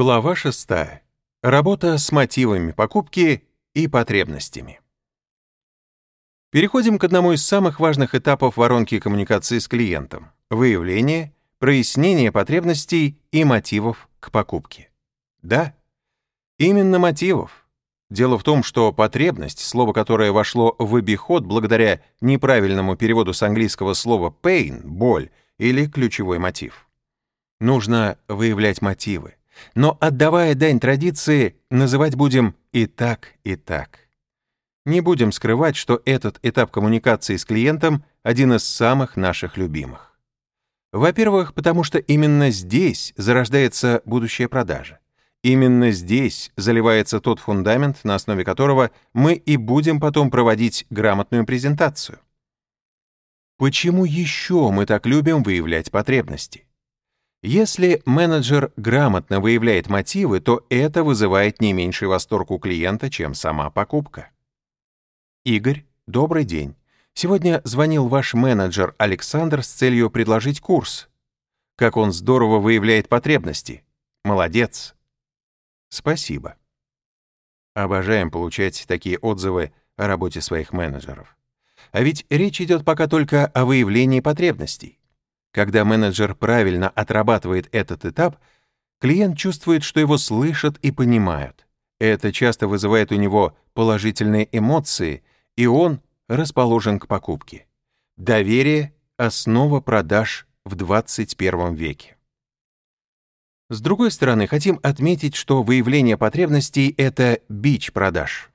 Глава 6. Работа с мотивами покупки и потребностями. Переходим к одному из самых важных этапов воронки коммуникации с клиентом — выявление, прояснение потребностей и мотивов к покупке. Да, именно мотивов. Дело в том, что потребность, слово которое вошло в обиход благодаря неправильному переводу с английского слова pain — боль или ключевой мотив. Нужно выявлять мотивы но, отдавая дань традиции, называть будем и так, и так. Не будем скрывать, что этот этап коммуникации с клиентом один из самых наших любимых. Во-первых, потому что именно здесь зарождается будущая продажа. Именно здесь заливается тот фундамент, на основе которого мы и будем потом проводить грамотную презентацию. Почему еще мы так любим выявлять потребности? Если менеджер грамотно выявляет мотивы, то это вызывает не меньший восторг у клиента, чем сама покупка. Игорь, добрый день. Сегодня звонил ваш менеджер Александр с целью предложить курс. Как он здорово выявляет потребности. Молодец. Спасибо. Обожаем получать такие отзывы о работе своих менеджеров. А ведь речь идет пока только о выявлении потребностей. Когда менеджер правильно отрабатывает этот этап, клиент чувствует, что его слышат и понимают. Это часто вызывает у него положительные эмоции, и он расположен к покупке. Доверие — основа продаж в 21 веке. С другой стороны, хотим отметить, что выявление потребностей — это бич продаж.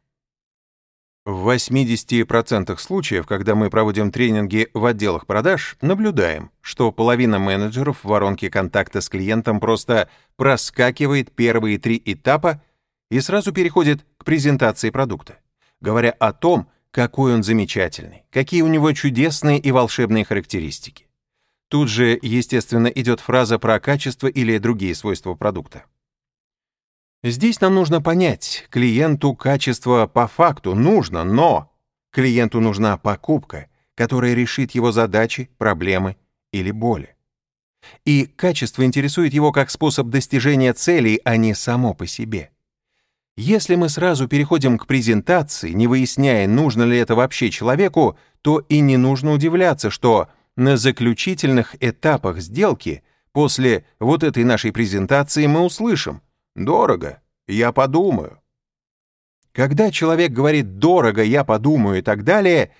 В 80% случаев, когда мы проводим тренинги в отделах продаж, наблюдаем, что половина менеджеров в воронке контакта с клиентом просто проскакивает первые три этапа и сразу переходит к презентации продукта, говоря о том, какой он замечательный, какие у него чудесные и волшебные характеристики. Тут же, естественно, идет фраза про качество или другие свойства продукта. Здесь нам нужно понять, клиенту качество по факту нужно, но клиенту нужна покупка, которая решит его задачи, проблемы или боли. И качество интересует его как способ достижения целей, а не само по себе. Если мы сразу переходим к презентации, не выясняя, нужно ли это вообще человеку, то и не нужно удивляться, что на заключительных этапах сделки после вот этой нашей презентации мы услышим — Дорого, я подумаю. Когда человек говорит «дорого, я подумаю» и так далее,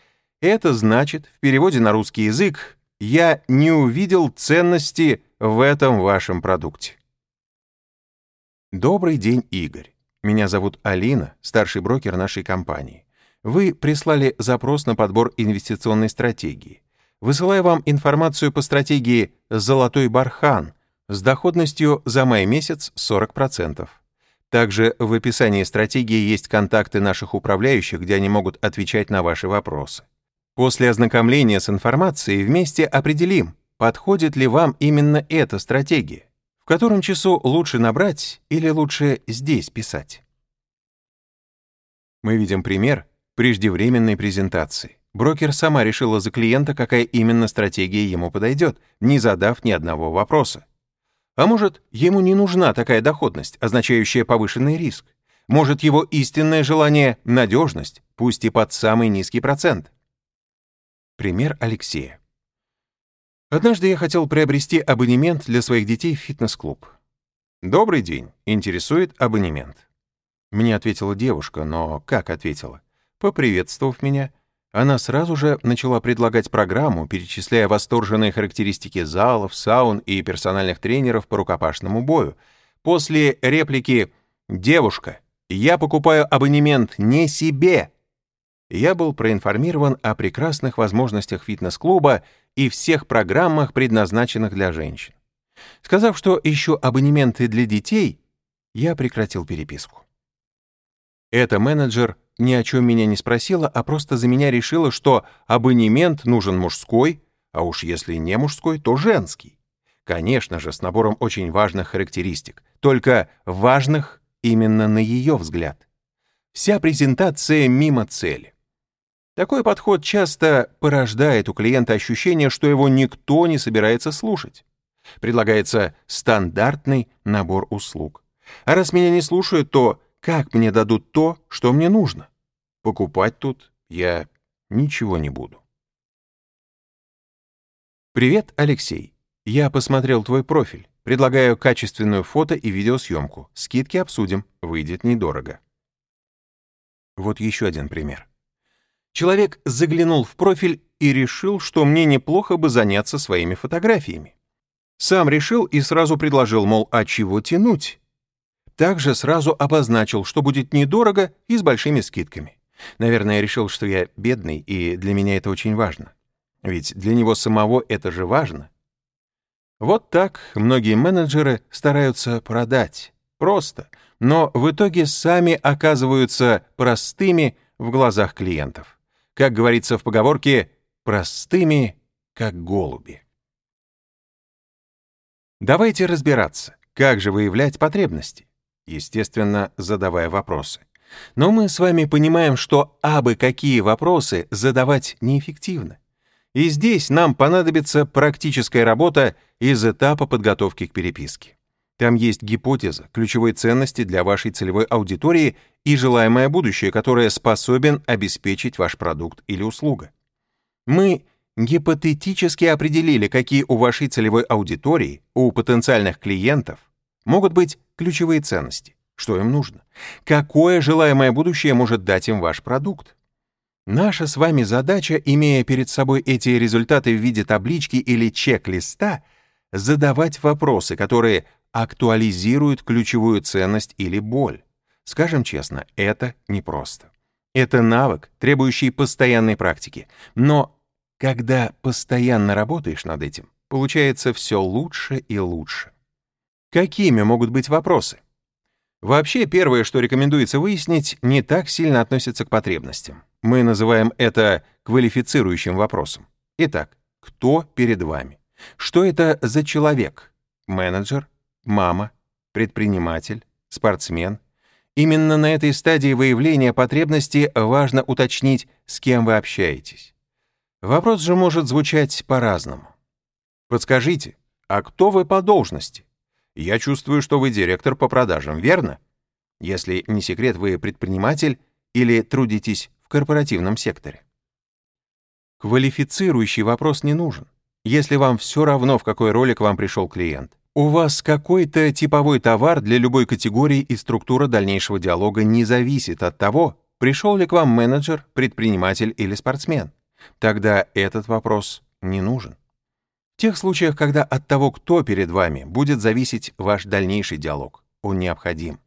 это значит, в переводе на русский язык, «я не увидел ценности в этом вашем продукте». Добрый день, Игорь. Меня зовут Алина, старший брокер нашей компании. Вы прислали запрос на подбор инвестиционной стратегии. Высылаю вам информацию по стратегии «Золотой бархан», с доходностью за май месяц 40%. Также в описании стратегии есть контакты наших управляющих, где они могут отвечать на ваши вопросы. После ознакомления с информацией вместе определим, подходит ли вам именно эта стратегия, в котором часу лучше набрать или лучше здесь писать. Мы видим пример преждевременной презентации. Брокер сама решила за клиента, какая именно стратегия ему подойдет, не задав ни одного вопроса. А может, ему не нужна такая доходность, означающая повышенный риск? Может, его истинное желание — надежность, пусть и под самый низкий процент? Пример Алексея. Однажды я хотел приобрести абонемент для своих детей в фитнес-клуб. «Добрый день. Интересует абонемент». Мне ответила девушка, но как ответила? Поприветствовав меня — она сразу же начала предлагать программу, перечисляя восторженные характеристики залов, саун и персональных тренеров по рукопашному бою. После реплики «Девушка, я покупаю абонемент не себе», я был проинформирован о прекрасных возможностях фитнес-клуба и всех программах, предназначенных для женщин. Сказав, что ищу абонементы для детей, я прекратил переписку. Это менеджер ни о чем меня не спросила, а просто за меня решила, что абонемент нужен мужской, а уж если не мужской, то женский. Конечно же, с набором очень важных характеристик, только важных именно на ее взгляд. Вся презентация мимо цели. Такой подход часто порождает у клиента ощущение, что его никто не собирается слушать. Предлагается стандартный набор услуг. А раз меня не слушают, то как мне дадут то, что мне нужно? Покупать тут я ничего не буду. Привет, Алексей. Я посмотрел твой профиль. Предлагаю качественную фото и видеосъемку. Скидки обсудим. Выйдет недорого. Вот еще один пример. Человек заглянул в профиль и решил, что мне неплохо бы заняться своими фотографиями. Сам решил и сразу предложил, мол, а чего тянуть? Также сразу обозначил, что будет недорого и с большими скидками. Наверное, решил, что я бедный, и для меня это очень важно. Ведь для него самого это же важно. Вот так многие менеджеры стараются продать. Просто. Но в итоге сами оказываются простыми в глазах клиентов как говорится в поговорке, простыми, как голуби. Давайте разбираться, как же выявлять потребности, естественно, задавая вопросы. Но мы с вами понимаем, что абы какие вопросы задавать неэффективно. И здесь нам понадобится практическая работа из этапа подготовки к переписке. Там есть гипотеза, ключевой ценности для вашей целевой аудитории и желаемое будущее, которое способен обеспечить ваш продукт или услуга. Мы гипотетически определили, какие у вашей целевой аудитории, у потенциальных клиентов, могут быть ключевые ценности, что им нужно, какое желаемое будущее может дать им ваш продукт. Наша с вами задача, имея перед собой эти результаты в виде таблички или чек-листа, задавать вопросы, которые актуализируют ключевую ценность или боль. Скажем честно, это непросто. Это навык, требующий постоянной практики. Но когда постоянно работаешь над этим, получается все лучше и лучше. Какими могут быть вопросы? Вообще, первое, что рекомендуется выяснить, не так сильно относится к потребностям. Мы называем это квалифицирующим вопросом. Итак, кто перед вами? Что это за человек? Менеджер, мама, предприниматель, спортсмен. Именно на этой стадии выявления потребности важно уточнить, с кем вы общаетесь. Вопрос же может звучать по-разному. Подскажите, а кто вы по должности? Я чувствую, что вы директор по продажам, верно? Если не секрет, вы предприниматель или трудитесь в корпоративном секторе. Квалифицирующий вопрос не нужен, если вам все равно, в какой роли к вам пришел клиент. У вас какой-то типовой товар для любой категории и структура дальнейшего диалога не зависит от того, пришел ли к вам менеджер, предприниматель или спортсмен. Тогда этот вопрос не нужен. В тех случаях, когда от того, кто перед вами, будет зависеть ваш дальнейший диалог, он необходим.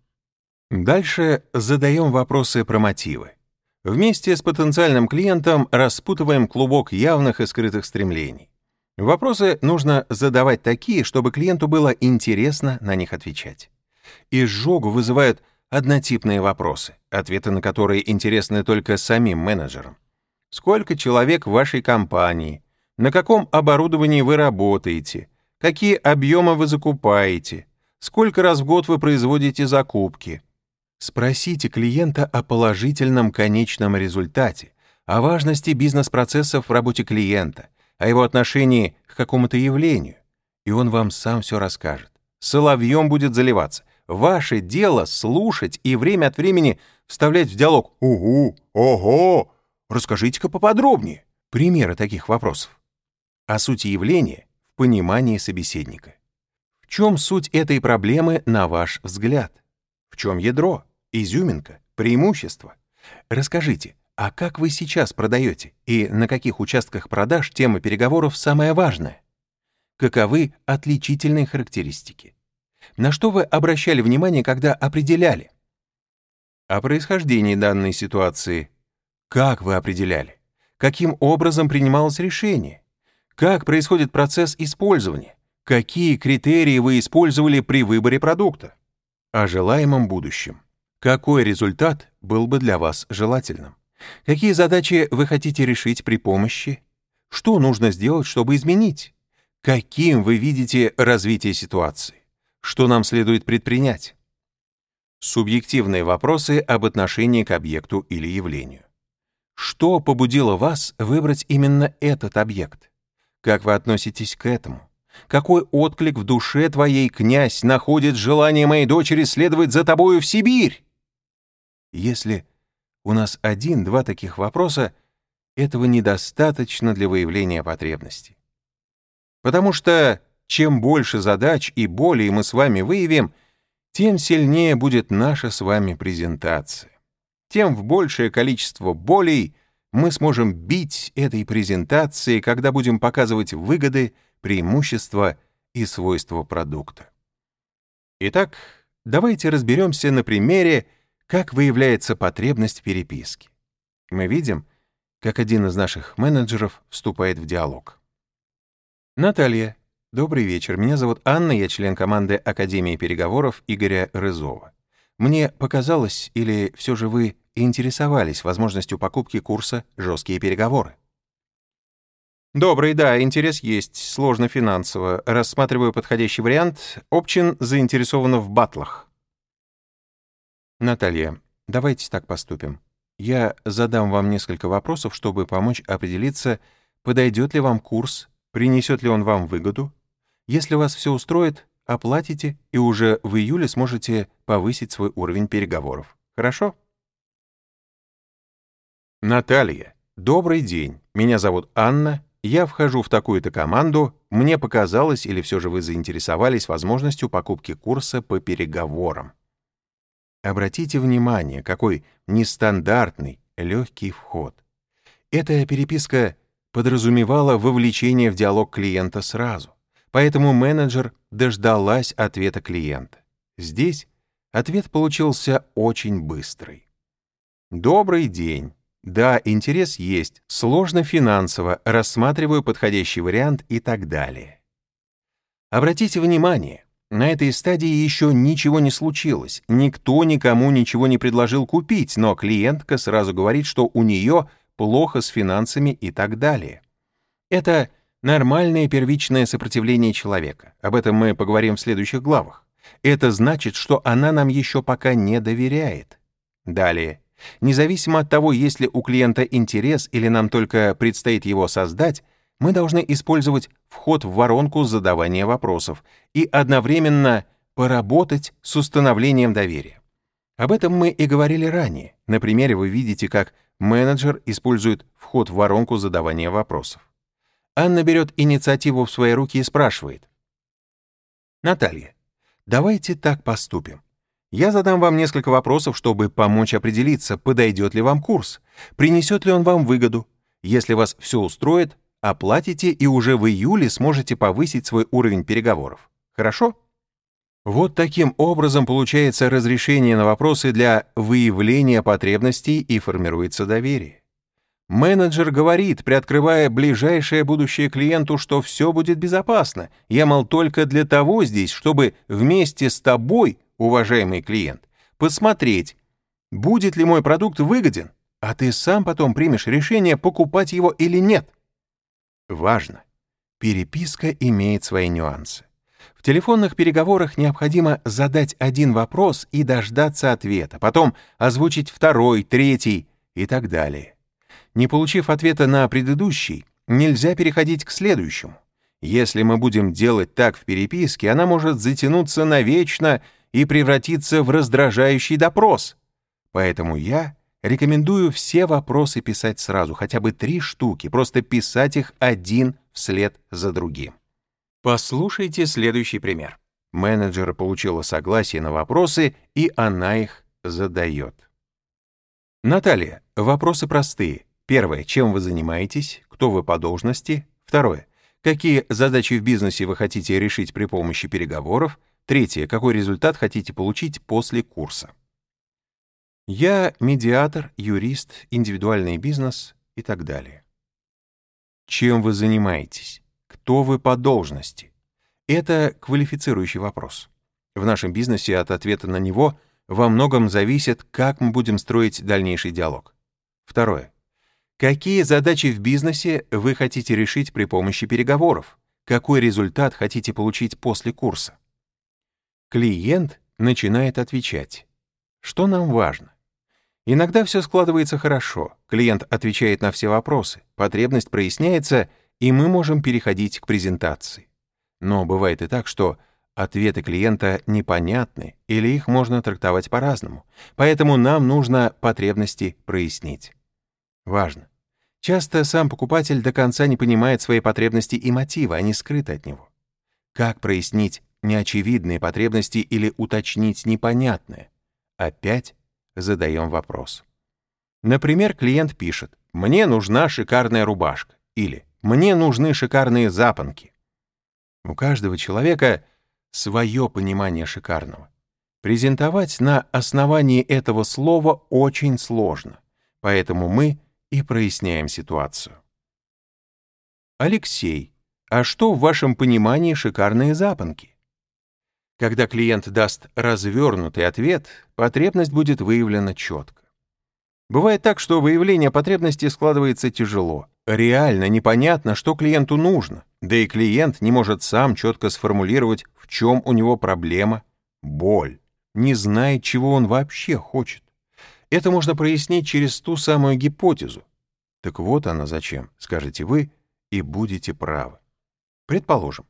Дальше задаем вопросы про мотивы. Вместе с потенциальным клиентом распутываем клубок явных и скрытых стремлений. Вопросы нужно задавать такие, чтобы клиенту было интересно на них отвечать. Изжогу вызывают однотипные вопросы, ответы на которые интересны только самим менеджерам. Сколько человек в вашей компании? На каком оборудовании вы работаете? Какие объемы вы закупаете? Сколько раз в год вы производите закупки? Спросите клиента о положительном конечном результате, о важности бизнес-процессов в работе клиента, о его отношении к какому-то явлению, и он вам сам все расскажет. Соловьем будет заливаться. Ваше дело слушать и время от времени вставлять в диалог «Угу! Ого! Расскажите-ка поподробнее» примеры таких вопросов. О сути явления в понимании собеседника. В чем суть этой проблемы, на ваш взгляд? В чем ядро, изюминка, преимущество? Расскажите, а как вы сейчас продаете и на каких участках продаж тема переговоров самая важная? Каковы отличительные характеристики? На что вы обращали внимание, когда определяли? О происхождении данной ситуации. Как вы определяли? Каким образом принималось решение? Как происходит процесс использования? Какие критерии вы использовали при выборе продукта? О желаемом будущем. Какой результат был бы для вас желательным? Какие задачи вы хотите решить при помощи? Что нужно сделать, чтобы изменить? Каким вы видите развитие ситуации? Что нам следует предпринять? Субъективные вопросы об отношении к объекту или явлению. Что побудило вас выбрать именно этот объект? Как вы относитесь к этому? Какой отклик в душе твоей, князь, находит желание моей дочери следовать за тобою в Сибирь? Если у нас один-два таких вопроса, этого недостаточно для выявления потребностей. Потому что чем больше задач и болей мы с вами выявим, тем сильнее будет наша с вами презентация. Тем в большее количество болей мы сможем бить этой презентации, когда будем показывать выгоды, преимущества и свойства продукта. Итак, давайте разберемся на примере, как выявляется потребность в переписке. Мы видим, как один из наших менеджеров вступает в диалог. Наталья, добрый вечер. Меня зовут Анна, я член команды Академии переговоров Игоря Рызова. Мне показалось, или все же вы интересовались возможностью покупки курса «Жесткие переговоры»? Добрый, да, интерес есть, сложно финансово. Рассматриваю подходящий вариант. Обчин заинтересована в батлах. Наталья, давайте так поступим. Я задам вам несколько вопросов, чтобы помочь определиться, подойдет ли вам курс, принесет ли он вам выгоду. Если вас все устроит, оплатите и уже в июле сможете повысить свой уровень переговоров. Хорошо? Наталья, добрый день. Меня зовут Анна. Я вхожу в такую-то команду. Мне показалось, или все же вы заинтересовались возможностью покупки курса по переговорам. Обратите внимание, какой нестандартный, легкий вход. Эта переписка подразумевала вовлечение в диалог клиента сразу, поэтому менеджер дождалась ответа клиента. Здесь ответ получился очень быстрый. «Добрый день. Да, интерес есть, сложно финансово, рассматриваю подходящий вариант и так далее». Обратите внимание, на этой стадии еще ничего не случилось, никто никому ничего не предложил купить, но клиентка сразу говорит, что у нее плохо с финансами и так далее. Это нормальное первичное сопротивление человека. Об этом мы поговорим в следующих главах. Это значит, что она нам еще пока не доверяет. Далее. Независимо от того, есть ли у клиента интерес или нам только предстоит его создать, мы должны использовать вход в воронку задавания вопросов и одновременно поработать с установлением доверия. Об этом мы и говорили ранее. На примере вы видите, как менеджер использует вход в воронку задавания вопросов. Анна берет инициативу в свои руки и спрашивает. «Наталья, давайте так поступим. Я задам вам несколько вопросов, чтобы помочь определиться, подойдет ли вам курс, принесет ли он вам выгоду. Если вас все устроит, оплатите и уже в июле сможете повысить свой уровень переговоров. Хорошо? Вот таким образом получается разрешение на вопросы для выявления потребностей и формируется доверие. Менеджер говорит, приоткрывая ближайшее будущее клиенту, что все будет безопасно. Я, мол, только для того здесь, чтобы вместе с тобой, уважаемый клиент, посмотреть, будет ли мой продукт выгоден, а ты сам потом примешь решение, покупать его или нет. Важно. Переписка имеет свои нюансы. В телефонных переговорах необходимо задать один вопрос и дождаться ответа, потом озвучить второй, третий и так далее. Не получив ответа на предыдущий, нельзя переходить к следующему. Если мы будем делать так в переписке, она может затянуться навечно и превратиться в раздражающий допрос. Поэтому я Рекомендую все вопросы писать сразу, хотя бы три штуки, просто писать их один вслед за другим. Послушайте следующий пример. Менеджер получила согласие на вопросы, и она их задает. Наталья, вопросы простые. Первое, чем вы занимаетесь, кто вы по должности. Второе, какие задачи в бизнесе вы хотите решить при помощи переговоров. Третье, какой результат хотите получить после курса. Я медиатор, юрист, индивидуальный бизнес и так далее. Чем вы занимаетесь? Кто вы по должности? Это квалифицирующий вопрос. В нашем бизнесе от ответа на него во многом зависит, как мы будем строить дальнейший диалог. Второе. Какие задачи в бизнесе вы хотите решить при помощи переговоров? Какой результат хотите получить после курса? Клиент начинает отвечать. Что нам важно? Иногда все складывается хорошо, клиент отвечает на все вопросы, потребность проясняется, и мы можем переходить к презентации. Но бывает и так, что ответы клиента непонятны или их можно трактовать по-разному. Поэтому нам нужно потребности прояснить. Важно. Часто сам покупатель до конца не понимает свои потребности и мотивы, они скрыты от него. Как прояснить неочевидные потребности или уточнить непонятное? Опять задаем вопрос. Например, клиент пишет «Мне нужна шикарная рубашка» или «Мне нужны шикарные запонки». У каждого человека свое понимание шикарного. Презентовать на основании этого слова очень сложно, поэтому мы и проясняем ситуацию. Алексей, а что в вашем понимании шикарные запонки? Когда клиент даст развернутый ответ, потребность будет выявлена четко. Бывает так, что выявление потребности складывается тяжело. Реально непонятно, что клиенту нужно, да и клиент не может сам четко сформулировать, в чем у него проблема, боль, не знает, чего он вообще хочет. Это можно прояснить через ту самую гипотезу. Так вот она зачем, скажете вы, и будете правы. Предположим,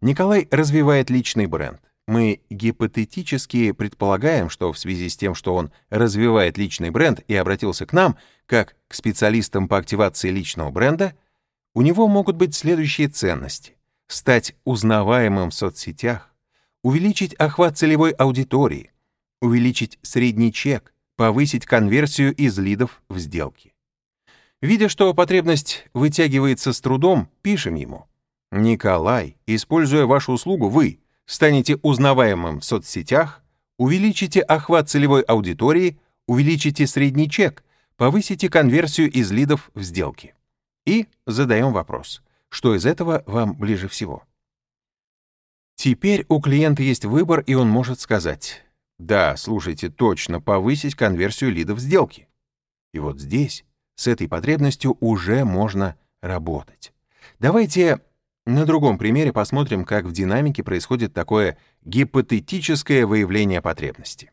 Николай развивает личный бренд. Мы гипотетически предполагаем, что в связи с тем, что он развивает личный бренд и обратился к нам, как к специалистам по активации личного бренда, у него могут быть следующие ценности. Стать узнаваемым в соцсетях, увеличить охват целевой аудитории, увеличить средний чек, повысить конверсию из лидов в сделки. Видя, что потребность вытягивается с трудом, пишем ему. «Николай, используя вашу услугу, вы станете узнаваемым в соцсетях, увеличите охват целевой аудитории, увеличите средний чек, повысите конверсию из лидов в сделки. И задаем вопрос, что из этого вам ближе всего? Теперь у клиента есть выбор, и он может сказать, да, слушайте, точно, повысить конверсию лидов сделки. И вот здесь, с этой потребностью уже можно работать. Давайте на другом примере посмотрим, как в динамике происходит такое гипотетическое выявление потребности.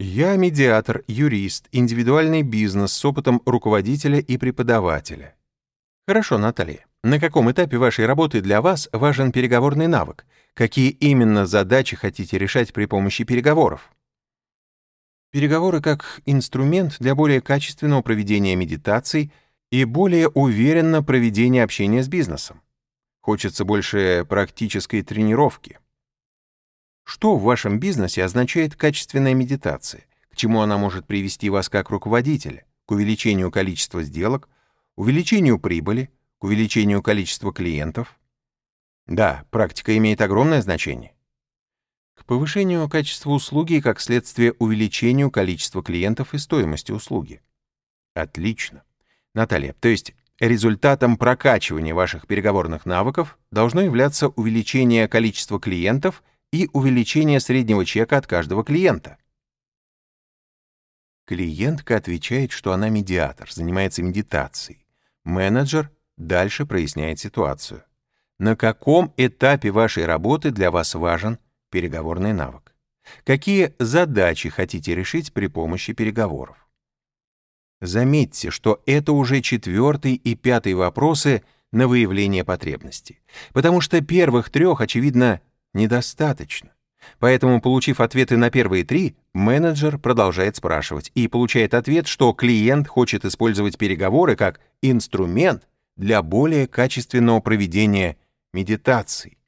Я медиатор, юрист, индивидуальный бизнес с опытом руководителя и преподавателя. Хорошо, Наталья. На каком этапе вашей работы для вас важен переговорный навык? Какие именно задачи хотите решать при помощи переговоров? Переговоры как инструмент для более качественного проведения медитаций и более уверенно проведения общения с бизнесом. Хочется больше практической тренировки. Что в вашем бизнесе означает качественная медитация? К чему она может привести вас как руководителя? К увеличению количества сделок, увеличению прибыли, к увеличению количества клиентов? Да, практика имеет огромное значение. К повышению качества услуги и, как следствие, увеличению количества клиентов и стоимости услуги. Отлично. Наталья, то есть Результатом прокачивания ваших переговорных навыков должно являться увеличение количества клиентов и увеличение среднего чека от каждого клиента. Клиентка отвечает, что она медиатор, занимается медитацией. Менеджер дальше проясняет ситуацию. На каком этапе вашей работы для вас важен переговорный навык? Какие задачи хотите решить при помощи переговоров? Заметьте, что это уже четвертый и пятый вопросы на выявление потребности, потому что первых трех, очевидно, недостаточно. Поэтому, получив ответы на первые три, менеджер продолжает спрашивать и получает ответ, что клиент хочет использовать переговоры как инструмент для более качественного проведения медитаций.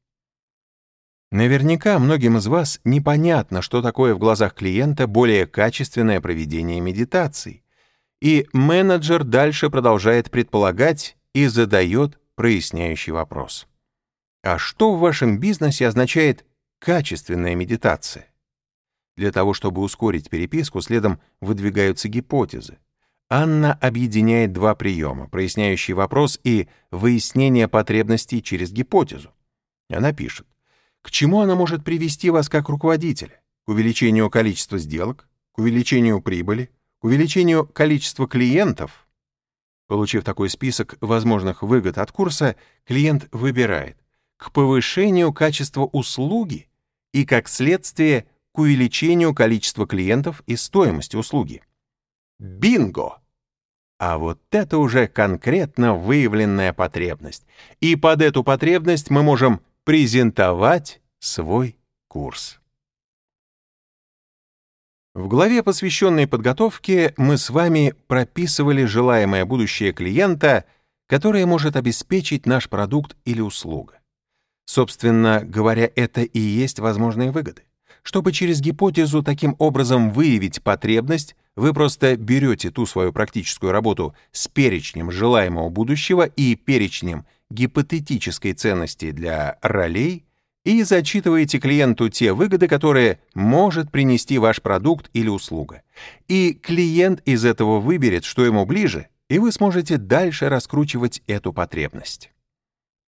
Наверняка многим из вас непонятно, что такое в глазах клиента более качественное проведение медитаций. И менеджер дальше продолжает предполагать и задает проясняющий вопрос. А что в вашем бизнесе означает качественная медитация? Для того, чтобы ускорить переписку, следом выдвигаются гипотезы. Анна объединяет два приема, проясняющий вопрос и выяснение потребностей через гипотезу. Она пишет, к чему она может привести вас как руководителя? К увеличению количества сделок, к увеличению прибыли, увеличению количества клиентов. Получив такой список возможных выгод от курса, клиент выбирает к повышению качества услуги и, как следствие, к увеличению количества клиентов и стоимости услуги. Бинго! А вот это уже конкретно выявленная потребность. И под эту потребность мы можем презентовать свой курс. В главе, посвященной подготовке, мы с вами прописывали желаемое будущее клиента, которое может обеспечить наш продукт или услуга. Собственно говоря, это и есть возможные выгоды. Чтобы через гипотезу таким образом выявить потребность, вы просто берете ту свою практическую работу с перечнем желаемого будущего и перечнем гипотетической ценности для ролей и зачитываете клиенту те выгоды, которые может принести ваш продукт или услуга. И клиент из этого выберет, что ему ближе, и вы сможете дальше раскручивать эту потребность.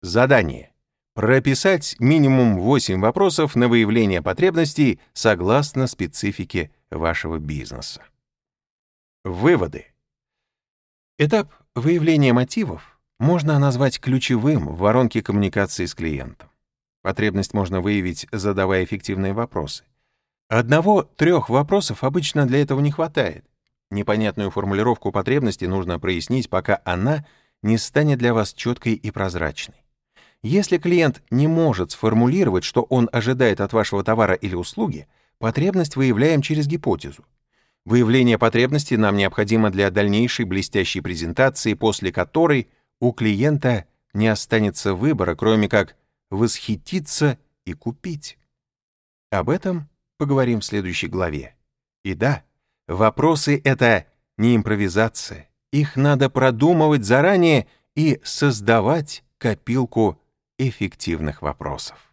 Задание. Прописать минимум 8 вопросов на выявление потребностей согласно специфике вашего бизнеса. Выводы. Этап выявления мотивов можно назвать ключевым в воронке коммуникации с клиентом. Потребность можно выявить, задавая эффективные вопросы. Одного-трех вопросов обычно для этого не хватает. Непонятную формулировку потребности нужно прояснить, пока она не станет для вас четкой и прозрачной. Если клиент не может сформулировать, что он ожидает от вашего товара или услуги, потребность выявляем через гипотезу. Выявление потребности нам необходимо для дальнейшей блестящей презентации, после которой у клиента не останется выбора, кроме как восхититься и купить. Об этом поговорим в следующей главе. И да, вопросы — это не импровизация. Их надо продумывать заранее и создавать копилку эффективных вопросов.